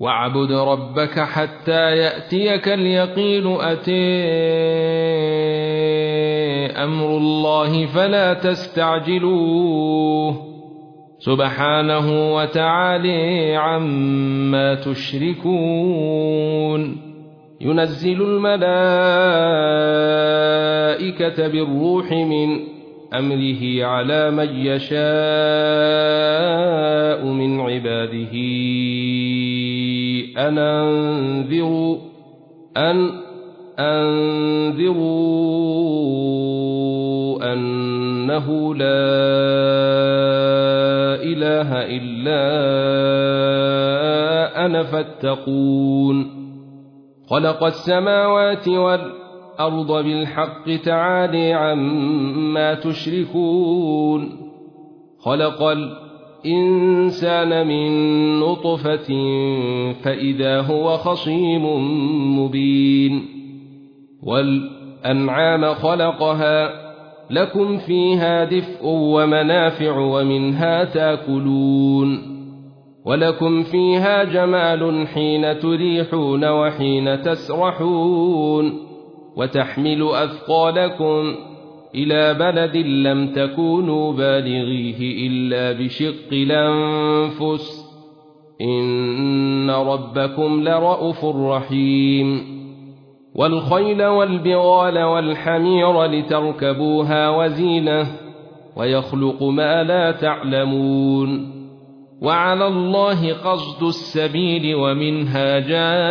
واعبد ربك حتى يأتيك اليقين أتي أمر الله فلا تستعجلوه. سبحانه وتعالي عما تشركون. ينزل الملائكة بالروح من أمره على من يشاء من عباده. أن أنذروا أن أنذروا أنه لا إله إلا أنا فاتقون. خلق السماوات والأرض بالحق تعالي عما تشركون. خلق الانسان من نطفة فإذا هو خصيم مبين. والأنعام خلقها لكم فيها دفء ومنافع ومنها تاكلون. ولكم فيها جمال حين تريحون وحين تسرحون. وتحمل أثقالكم إلى بلد لم تكونوا بالغيه إلا بشق الأنفس. إن ربكم لرءوف رحيم. والخيل والبغال والحمير لتركبوها وزينة ويخلق ما لا تعلمون. وعلى الله قصد السبيل ومنها جائر.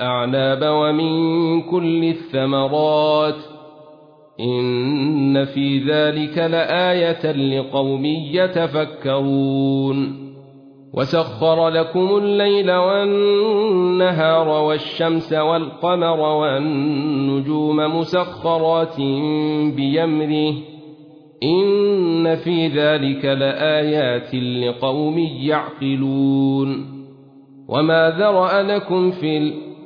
والاعناب ومن كل الثمرات إن في ذلك لآية لقوم يتفكرون وسخر لكم الليل والنهار والشمس والقمر والنجوم مسخرات بيمره إن في ذلك لآيات لقوم يعقلون وما ذرأ لكم في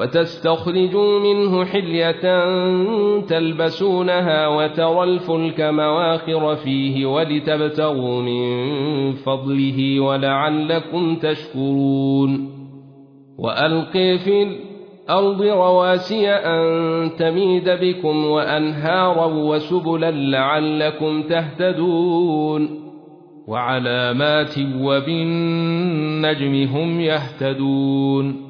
وتستخرجوا منه حلية تلبسونها وترى الفلك مواخر فيه ولتبتغوا من فضله ولعلكم تشكرون. والقي في الأرض رواسي أن تميد بكم وأنهارا وسبلا لعلكم تهتدون. وعلامات وبالنجم هم يهتدون.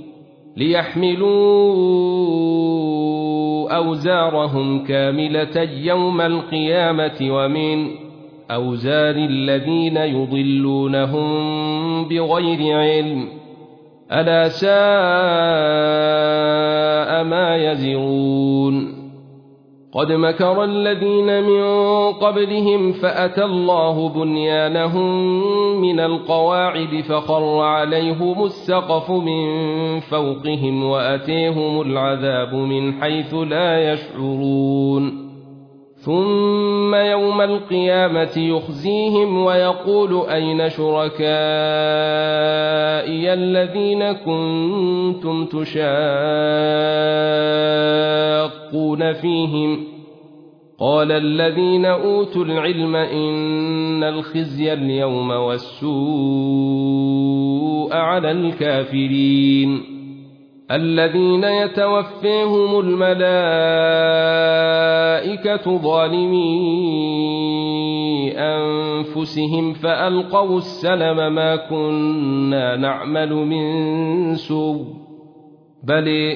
ليحملوا أوزارهم كاملة يوم القيامة ومن أوزار الذين يضلونهم بغير علم ألا ساء ما يزرون قد مكر الذين من قبلهم فأتى الله بنيانهم من القواعد فخر عليهم السقف من فوقهم وأتيهم العذاب من حيث لا يشعرون. ثم يوم القيامة يخزيهم ويقول أين شركائي الذين كنتم تشاقون فيهم. قال الذين أوتوا العلم إن الخزي اليوم والسوء على الكافرين. الذين يتوفيهم الملائكة ظالمي أنفسهم فألقوا السلم ما كنا نعمل من سوء. بل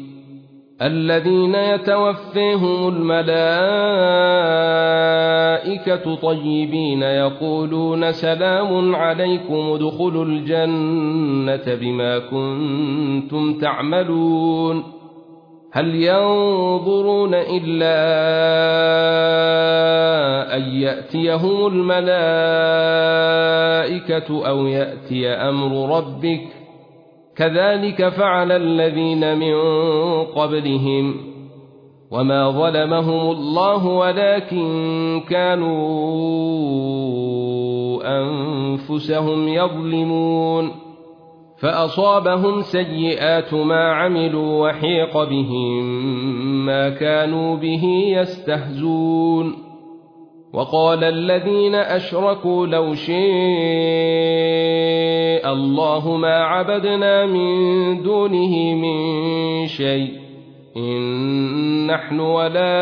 الذين يتوفيهم الملائكة طيبين يقولون سلام عليكم ادخلوا الجنة بما كنتم تعملون. هل ينظرون إلا أن يأتيهم الملائكة أو يأتي أمر ربك؟ كذلك فعل الذين من قبلهم وما ظلمهم الله ولكن كانوا أنفسهم يظلمون فأصابهم سيئات ما عملوا وحيق بهم ما كانوا به يستهزون وقال الذين أشركوا لو شئ الله ما عبدنا من دونه من شيء إن نحن ولا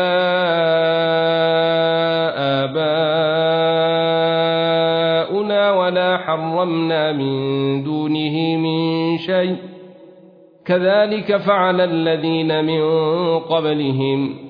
آباؤنا ولا حرمنا من دونه من شيء كذلك فعل الذين من قبلهم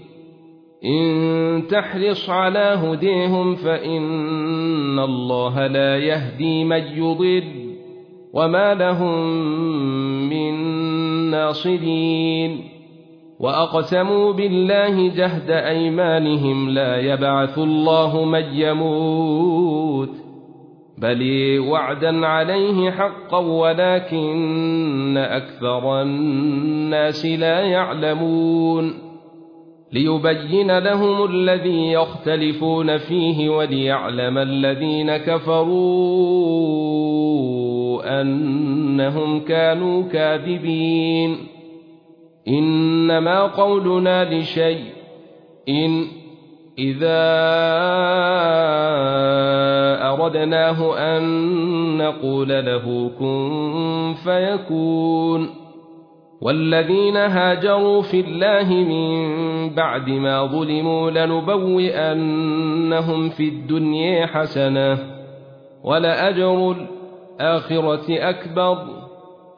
إن تحرص على هديهم فإن الله لا يهدي من يضل وما لهم من ناصرين وأقسموا بالله جهد أيمانهم لا يبعث الله من يموت بل وعدا عليه حقا ولكن أكثر الناس لا يعلمون ليبين لهم الذي يختلفون فيه وليعلم الذين كفروا أنهم كانوا كاذبين. إنما قولنا لشيء إن إذا أردناه أن نقول له كن فيكون. والذين هاجروا في الله من بعد ما ظلموا لنبوئنهم في الدنيا حسنة ولأجر الآخرة أكبر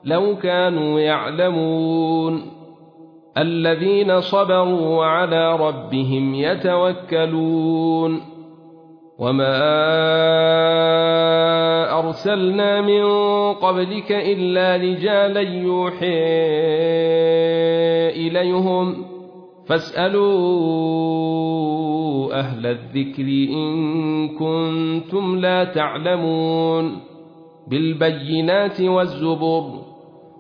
لو كانوا يعلمون الذين صبروا وعلى ربهم يتوكلون وما أرسلنا من قبلك إلا رجالا يوحي إليهم فاسألوا أهل الذكر إن كنتم لا تعلمون بالبينات والزبر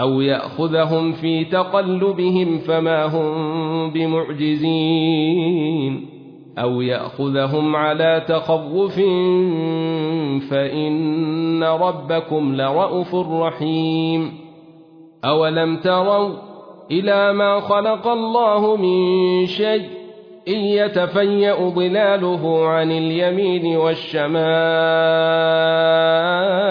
أو يأخذهم في تقلبهم فما هم بمعجزين أو يأخذهم على تخوف فإن ربكم لرءوف رحيم أولم تروا إلى ما خلق الله من شيء إن يتفيأ ظلاله عن اليمين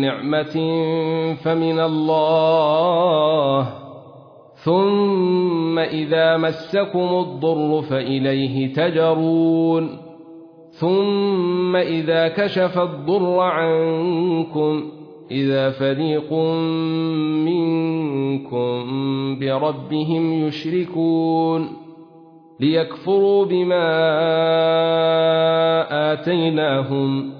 نعمة فمن الله. ثم إذا مسكم الضر فإليه تجرون. ثم إذا كشف الضر عنكم إذا فريق منكم بربهم يشركون. ليكفروا بما آتيناهم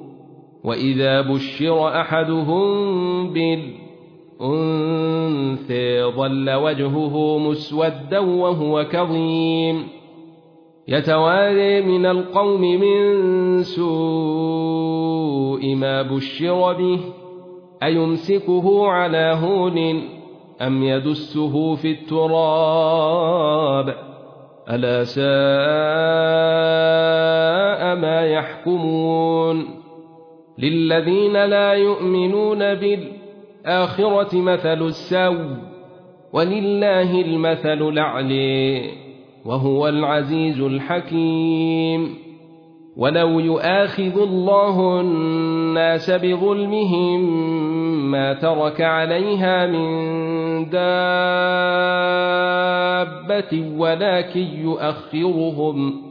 وإذا بشر أحدهم بالأنثى ظل وجهه مسودا وهو كظيم يتواري من القوم من سوء ما بشر به أيمسكه على هون أم يدسه في التراب ألا ساء ما يحكمون للذين لا يؤمنون بالآخرة مثل السوء ولله المثل الاعلي وهو العزيز الحكيم ولو يؤاخذ الله الناس بظلمهم ما ترك عليها من دابة ولكن يؤخرهم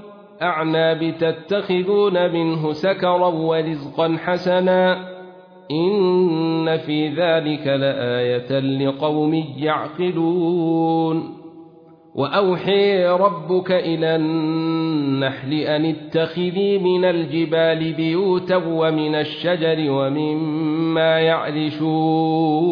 والأعناب تتخذون منه سكرا ورزقا حسنا إن في ذلك لآية لقوم يعقلون وأوحي ربك إلى النحل أن اتخذي من الجبال بيوتا ومن الشجر ومما يعرشون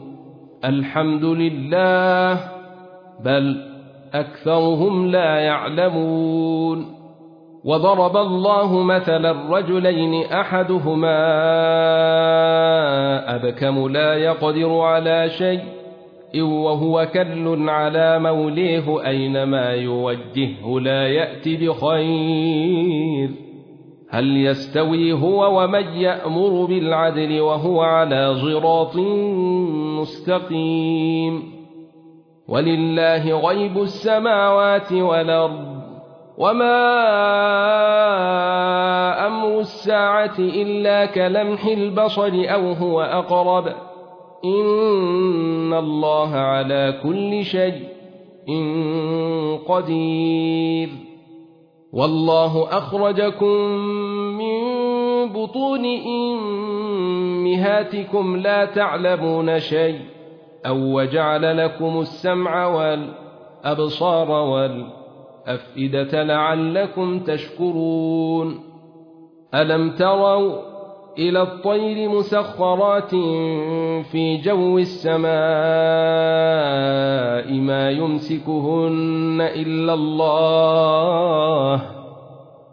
الحمد لله بل أكثرهم لا يعلمون. وضرب الله مثلا الرجلين أحدهما أبكم لا يقدر على شيء وهو كل على موليه أينما يوجهه لا يأتي بخير. هل يستوي هو ومن يأمر بالعدل وهو على صراط مستقيم ولله غيب السماوات والأرض وما أمر الساعة إلا كلمح البصر أو هو أقرب. إن الله على كل شيء قدير. والله أخرجكم من بطون إمهاتكم لا تعلمون شيء أو وجعل لكم السمع والأبصار والأفئدة لعلكم تشكرون. ألم تروا إلى الطير مسخرات في جو السماء ما يمسكهن إلا الله؟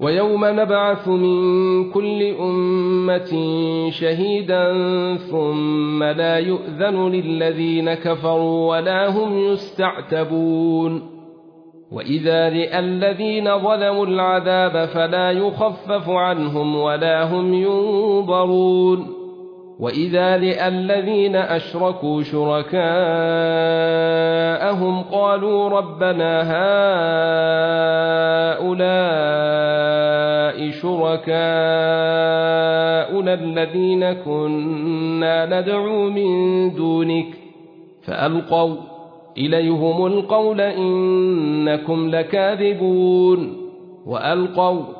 ويوم نبعث من كل أمة شهيدا ثم لا يؤذن للذين كفروا ولا هم يستعتبون وإذا راى الذين ظلموا العذاب فلا يخفف عنهم ولا هم ينظرون واذا راى الذين اشركوا شركاءهم قالوا ربنا هؤلاء شركاؤنا الذين كنا ندعو من دونك فالقوا إليهم القول إنكم لكاذبون وألقوا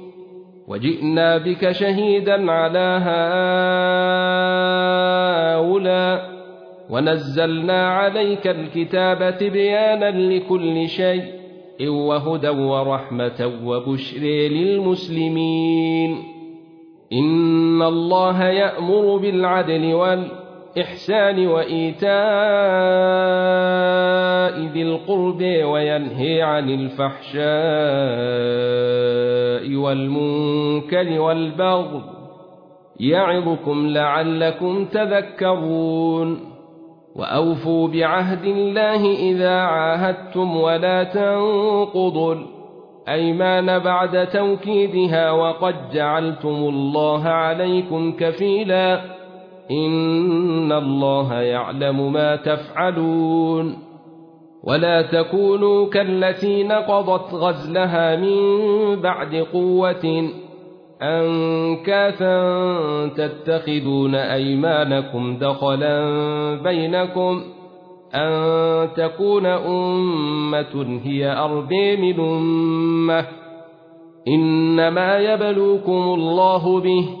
وجئنا بك شهيدا على هؤلاء ونزلنا عليك الكتاب تبيانا لكل شيء وهدى ورحمة وبشر للمسلمين. إن الله يأمر بالعدل والإحسان الإحسان وإيتاء ذي القرب وينهي عن الفحشاء والمنكر والبغض يعظكم لعلكم تذكرون وأوفوا بعهد الله إذا عاهدتم ولا تنقضوا الأيمان بعد توكيدها وقد جعلتم الله عليكم كفيلاً إن الله يعلم ما تفعلون ولا تكونوا كالتي نقضت غزلها من بعد قوة أنكاثا تتخذون أيمانكم دخلا بينكم أن تكون أمة هي أربي من أمة إنما يبلوكم الله به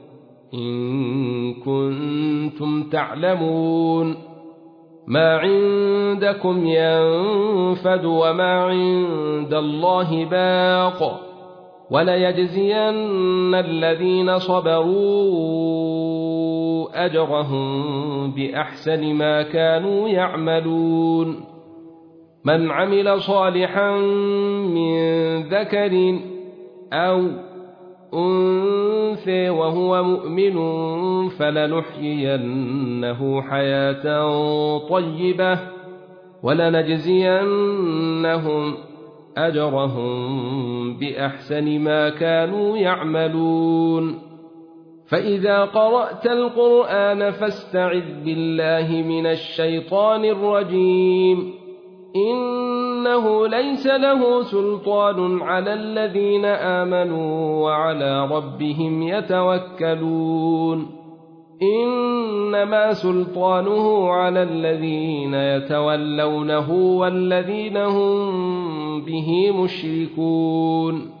إن كنتم تعلمون ما عندكم ينفد وما عند الله باق وليجزين الذين صبروا أجرهم بأحسن ما كانوا يعملون من عمل صالحا من ذكر أو أنثى وهو مؤمن فلنحيينه حياة طيبة ولنجزينهم أجرهم بأحسن ما كانوا يعملون. فإذا قرأت القرآن فاستعذ بالله من الشيطان الرجيم. إنه ليس له سلطان على الذين آمنوا وعلى ربهم يتوكلون. إنما سلطانه على الذين يتولونه والذين هم به مشركون.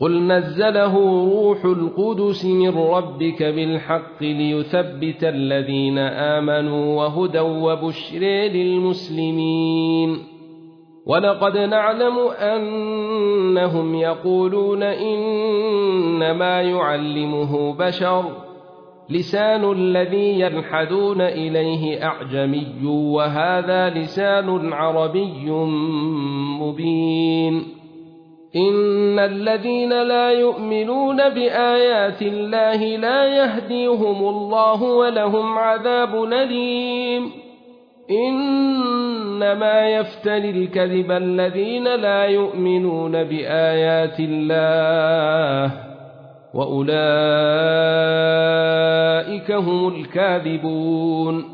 قل نزله روح القدس من ربك بالحق ليثبت الذين آمنوا وهدى وبشر للمسلمين ولقد نعلم أنهم يقولون إنما يعلمه بشر لسان الذي يلحدون إليه أعجمي وهذا لسان عربي مبين إن الذين لا يؤمنون بآيات الله لا يهديهم الله ولهم عذاب نليم إنما يفتري الكذب الذين لا يؤمنون بآيات الله وأولئك هم الكاذبون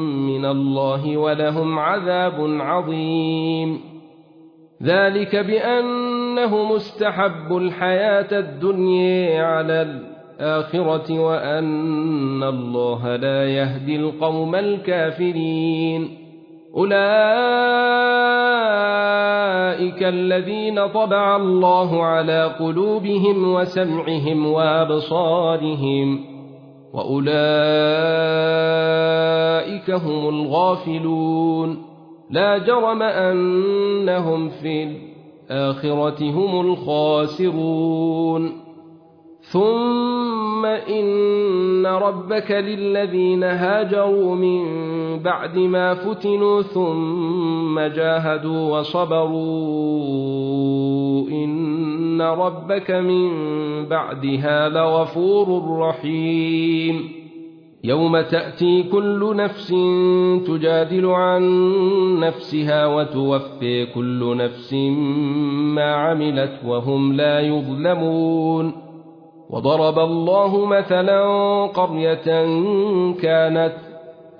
من الله ولهم عذاب عظيم. ذلك بأنه مستحب الحياة الدنيا على الآخرة وأن الله لا يهدي القوم الكافرين. أولئك الذين طبع الله على قلوبهم وسمعهم وأبصارهم. وأولئك هم الغافلون لا جرم أنهم في الآخرة هم الخاسرون ثم إن ربك للذين هاجروا من بعد ما فتنوا ثم جاهدوا وصبروا إن ربك من بعدها لغفور رحيم يوم تأتي كل نفس تجادل عن نفسها وتوفي كل نفس ما عملت وهم لا يظلمون وضرب الله مثلا قرية كانت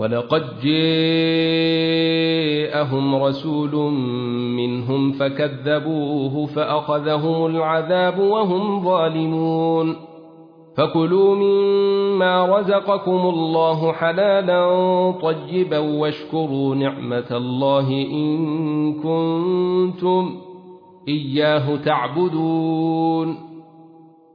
ولقد جاءهم رسول منهم فكذبوه فأخذهم العذاب وهم ظالمون. فكلوا مما رزقكم الله حلالا طيبا واشكروا نعمة الله إن كنتم إياه تعبدون.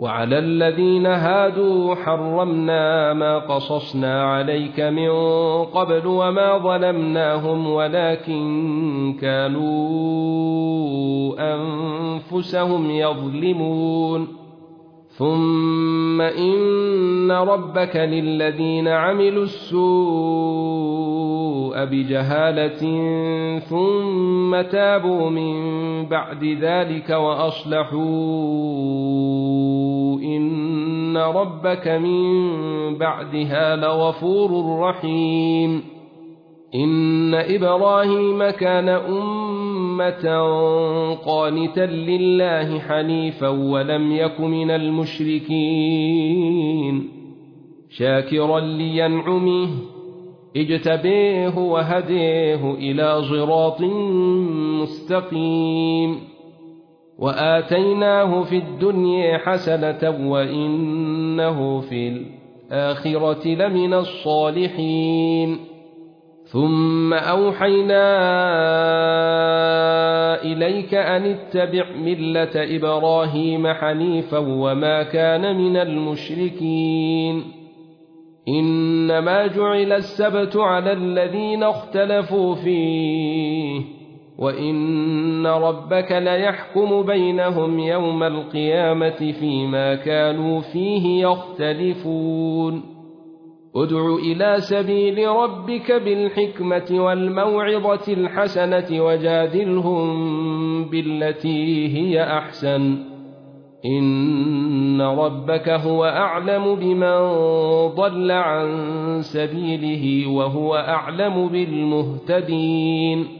وعلى الذين هادوا حرمنا ما قصصنا عليك من قبل وما ظلمناهم ولكن كانوا أنفسهم يظلمون. ثم إن ربك للذين عملوا السوء بجهالة ثم تابوا من بعد ذلك وأصلحوا إن ربك من بعدها لغفور رحيم إن إبراهيم كان أمة قانتا لله حنيفا ولم يك من المشركين شاكرا لينعمه اجتبيه وهديه إلى صراط مستقيم وآتيناه في الدنيا حسنة وإنه في الآخرة لمن الصالحين. ثم أوحينا إليك أن اتبع ملة إبراهيم حنيفا وما كان من المشركين. إنما جعل السبت على الذين اختلفوا فيه. وإن ربك ليحكم بينهم يوم القيامة فيما كانوا فيه يختلفون ادع إلى سبيل ربك بالحكمة والموعظة الحسنة وجادلهم بالتي هي أحسن إن ربك هو أعلم بمن ضل عن سبيله وهو أعلم بالمهتدين